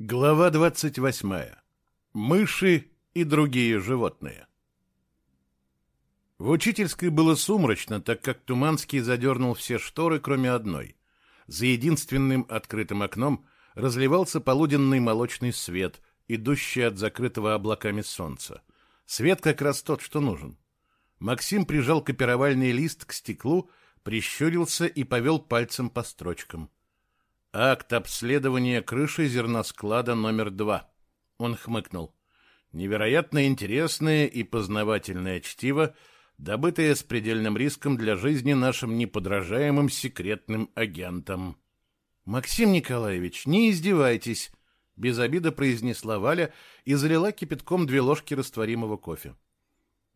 Глава 28. Мыши и другие животные. В учительской было сумрачно, так как Туманский задернул все шторы, кроме одной. За единственным открытым окном разливался полуденный молочный свет, идущий от закрытого облаками солнца. Свет как раз тот, что нужен. Максим прижал копировальный лист к стеклу, прищурился и повел пальцем по строчкам. Акт обследования крыши зерносклада номер два. Он хмыкнул. Невероятно интересное и познавательное чтиво, добытое с предельным риском для жизни нашим неподражаемым секретным агентом. Максим Николаевич, не издевайтесь, без обида произнесла Валя и залила кипятком две ложки растворимого кофе.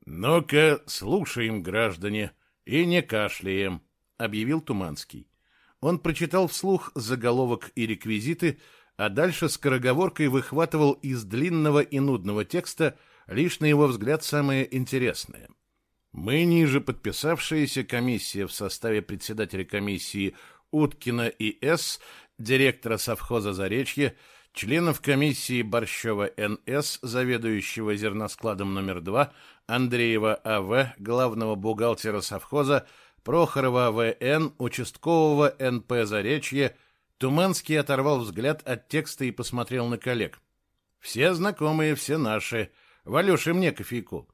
Ну-ка, слушаем, граждане, и не кашляем, объявил Туманский. Он прочитал вслух заголовок и реквизиты, а дальше скороговоркой выхватывал из длинного и нудного текста лишь на его взгляд самое интересное. Мы, ниже подписавшаяся комиссия в составе председателя комиссии Уткина и С, директора совхоза Заречье, членов комиссии Борщева Н.С., заведующего зерноскладом номер 2, Андреева А.В., главного бухгалтера совхоза, Прохорова В.Н., участкового Н.П. Заречье, Туманский оторвал взгляд от текста и посмотрел на коллег. «Все знакомые, все наши. Валюша, мне кофейку».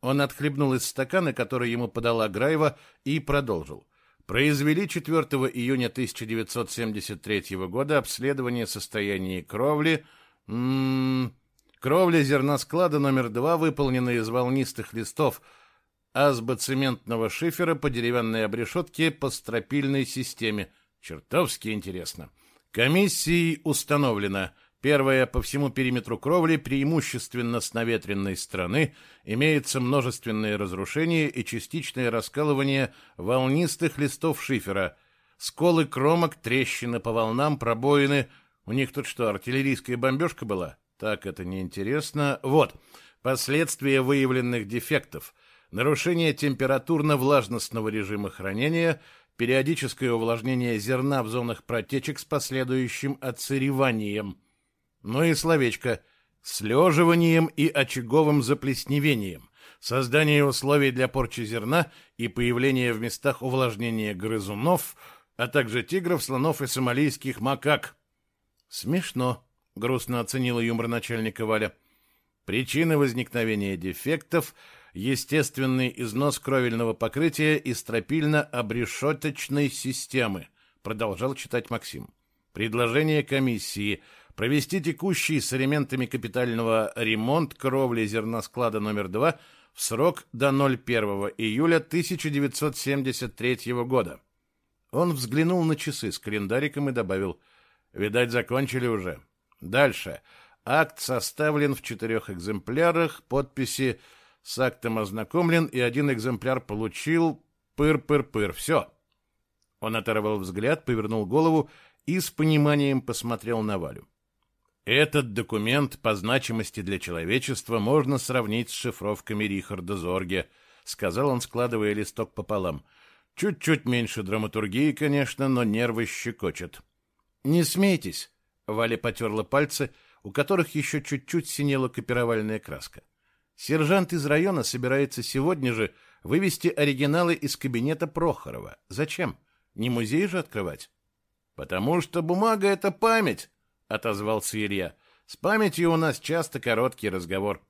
Он отхлебнул из стакана, который ему подала Граева, и продолжил. Произвели 4 июня 1973 года обследование состояния кровли. М -м кровля зерносклада номер 2 выполнена из волнистых листов – азбоцементного шифера по деревянной обрешетке по стропильной системе. Чертовски интересно. Комиссией установлено. Первое, по всему периметру кровли, преимущественно с наветренной стороны, имеется множественные разрушения и частичное раскалывание волнистых листов шифера, сколы кромок, трещины по волнам, пробоины. У них тут что, артиллерийская бомбежка была? Так, это неинтересно. Вот, последствия выявленных дефектов – нарушение температурно-влажностного режима хранения, периодическое увлажнение зерна в зонах протечек с последующим отсыреванием. Ну и словечко «слеживанием и очаговым заплесневением», создание условий для порчи зерна и появление в местах увлажнения грызунов, а также тигров, слонов и сомалийских макак. «Смешно», — грустно оценила юмор начальника Валя. «Причины возникновения дефектов — естественный износ кровельного покрытия и стропильно-обрешеточной системы, продолжал читать Максим. Предложение комиссии провести текущий с элементами капитального ремонт кровли зерносклада номер 2 в срок до 01 июля 1973 года. Он взглянул на часы с календариком и добавил, «Видать, закончили уже. Дальше. Акт составлен в четырех экземплярах, подписи с актом ознакомлен и один экземпляр получил. Пыр-пыр-пыр. Все. Он оторвал взгляд, повернул голову и с пониманием посмотрел на Валю. Этот документ по значимости для человечества можно сравнить с шифровками Рихарда Зорге, сказал он, складывая листок пополам. Чуть-чуть меньше драматургии, конечно, но нервы щекочет. Не смейтесь, Валя потерла пальцы, у которых еще чуть-чуть синела копировальная краска. Сержант из района собирается сегодня же вывести оригиналы из кабинета Прохорова. Зачем? Не музей же открывать? Потому что бумага — это память, — отозвался Илья. С памятью у нас часто короткий разговор.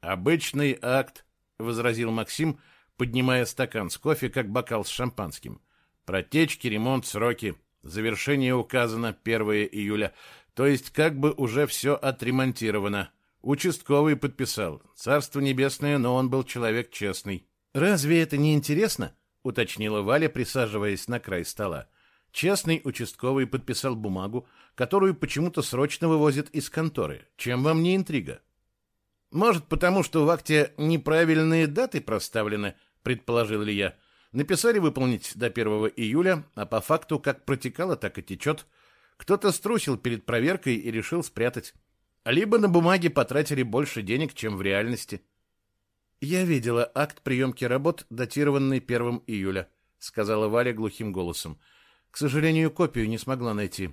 Обычный акт, — возразил Максим, поднимая стакан с кофе, как бокал с шампанским. Протечки, ремонт, сроки. Завершение указано 1 июля. То есть как бы уже все отремонтировано. Участковый подписал. Царство небесное, но он был человек честный. Разве это не интересно? уточнила Валя, присаживаясь на край стола. Честный участковый подписал бумагу, которую почему-то срочно вывозят из конторы. Чем вам не интрига? Может, потому что в акте неправильные даты проставлены, предположил ли я. Написали выполнить до 1 июля, а по факту как протекало, так и течет. Кто-то струсил перед проверкой и решил спрятать либо на бумаге потратили больше денег, чем в реальности. Я видела акт приемки работ, датированный 1 июля, сказала Валя глухим голосом. К сожалению, копию не смогла найти.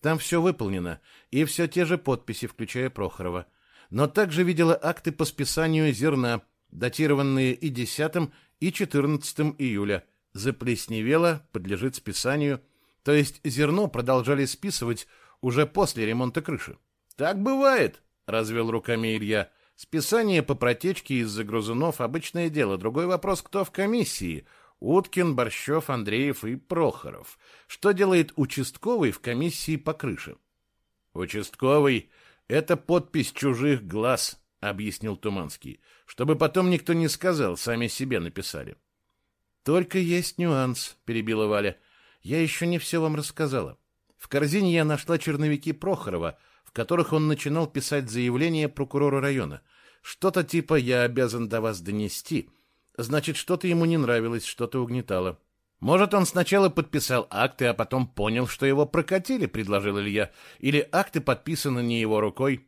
Там все выполнено, и все те же подписи, включая Прохорова. Но также видела акты по списанию зерна, датированные и 10 и 14 июля. Заплесневело, подлежит списанию. То есть зерно продолжали списывать уже после ремонта крыши. «Так бывает», — развел руками Илья. «Списание по протечке из-за грызунов — обычное дело. Другой вопрос, кто в комиссии. Уткин, Борщев, Андреев и Прохоров. Что делает участковый в комиссии по крыше?» «Участковый — это подпись чужих глаз», — объяснил Туманский. «Чтобы потом никто не сказал, сами себе написали». «Только есть нюанс», — перебила Валя. «Я еще не все вам рассказала. В корзине я нашла черновики Прохорова, которых он начинал писать заявление прокурора района. Что-то типа «я обязан до вас донести», Значит, что-то ему не нравилось, что-то угнетало. Может, он сначала подписал акты, а потом понял, что его прокатили, предложил Илья. Или акты подписаны не его рукой.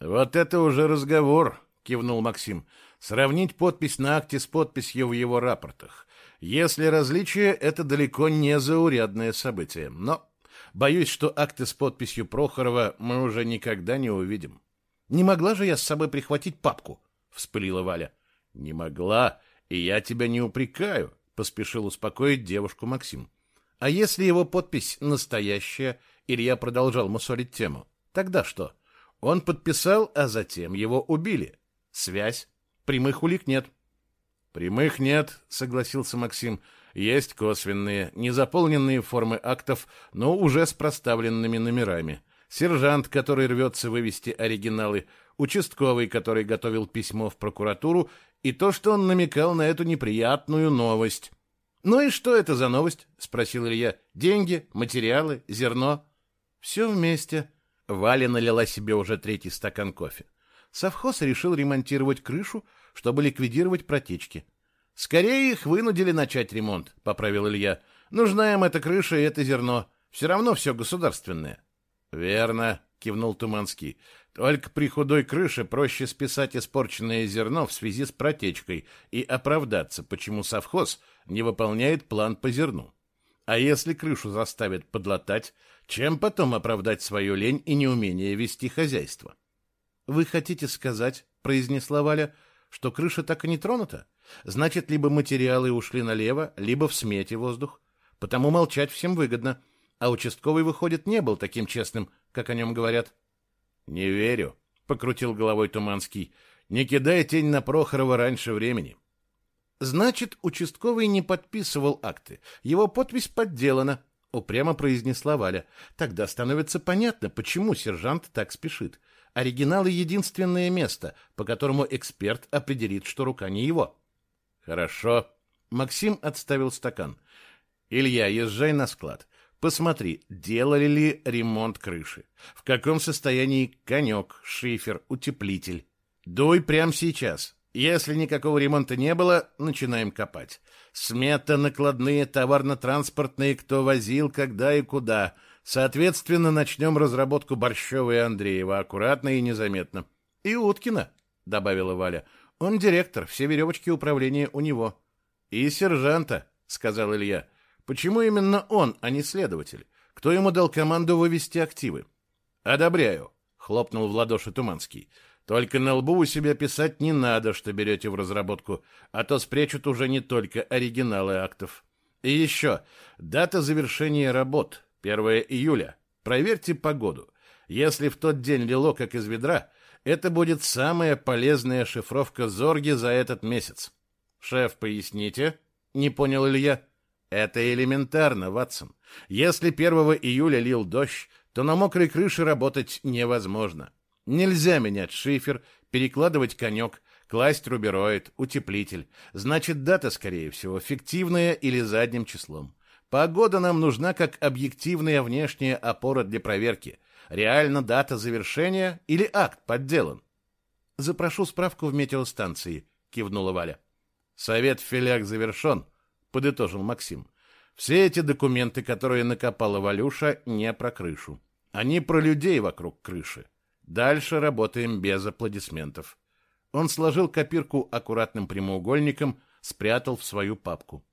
Вот это уже разговор, кивнул Максим. Сравнить подпись на акте с подписью в его рапортах. Если различие, это далеко не заурядное событие. Но боюсь, что акты с подписью Прохорова мы уже никогда не увидим. Не могла же я с собой прихватить папку, вспылила Валя. Не могла, и я тебя не упрекаю, поспешил успокоить девушку Максим. А если его подпись настоящая, Илья продолжал мусолить тему, тогда что? Он подписал, а затем его убили. Связь? Прямых улик нет. Прямых нет, согласился Максим. Есть косвенные, незаполненные формы актов, но уже с проставленными номерами. Сержант, который рвется вывести оригиналы, участковый, который готовил письмо в прокуратуру, и то, что он намекал на эту неприятную новость. «Ну и что это за новость?» — спросил Илья. «Деньги, материалы, зерно?» «Все вместе». Валя налила себе уже третий стакан кофе. Совхоз решил ремонтировать крышу, чтобы ликвидировать протечки. «Скорее их вынудили начать ремонт», — поправил Илья. «Нужна им эта крыша и это зерно. Все равно все государственное». «Верно», — кивнул Туманский. Только при худой крыше проще списать испорченное зерно в связи с протечкой и оправдаться, почему совхоз не выполняет план по зерну. А если крышу заставят подлатать, чем потом оправдать свою лень и неумение вести хозяйство? — Вы хотите сказать, — произнесла Валя, — что крыша так и не тронута? Значит, либо материалы ушли налево, либо в смете воздух. Потому молчать всем выгодно. А участковый, выходит, не был таким честным, как о нем говорят. — не верю, покрутил головой Туманский. Не кидай тень на Прохорова раньше времени. Значит, участковый не подписывал акты. Его подпись подделана, упрямо произнесла Валя. Тогда становится понятно, почему сержант так спешит. Оригиналы единственное место, по которому эксперт определит, что рука не его. Хорошо. Максим отставил стакан. Илья, езжай на склад. Посмотри, делали ли ремонт крыши. В каком состоянии конек, шифер, утеплитель. Дуй прямо сейчас. Если никакого ремонта не было, начинаем копать. Смета, накладные, товарно-транспортные, кто возил, когда и куда. Соответственно, начнем разработку Борщева и Андреева, аккуратно и незаметно. И Уткина, — добавила Валя. Он директор, все веревочки управления у него. И сержанта, — сказал Илья. Почему именно он, а не следователь? Кто ему дал команду вывести активы? Одобряю, хлопнул в ладоши Туманский. Только на лбу у себя писать не надо, что берете в разработку, а то спрячут уже не только оригиналы актов. И еще, дата завершения работ, 1 июля. Проверьте погоду. Если в тот день лило как из ведра, это будет самая полезная шифровка Зорги за этот месяц. Шеф, поясните? Не понял Илья. Это элементарно, Ватсон. Если 1 июля лил дождь, то на мокрой крыше работать невозможно. Нельзя менять шифер, перекладывать конек, класть рубероид, утеплитель. Значит, дата, скорее всего, фиктивная или задним числом. Погода нам нужна как объективная внешняя опора для проверки. Реально дата завершения или акт подделан? Запрошу справку в метеостанции, кивнула Валя. Совет филяк завершен, подытожил Максим. Все эти документы, которые накопала Валюша, не про крышу. Они про людей вокруг крыши. Дальше работаем без аплодисментов. Он сложил копирку аккуратным прямоугольником, спрятал в свою папку.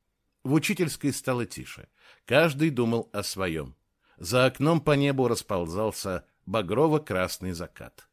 В учительской стало тише. Каждый думал о своем. За окном по небу расползался багрово-красный закат.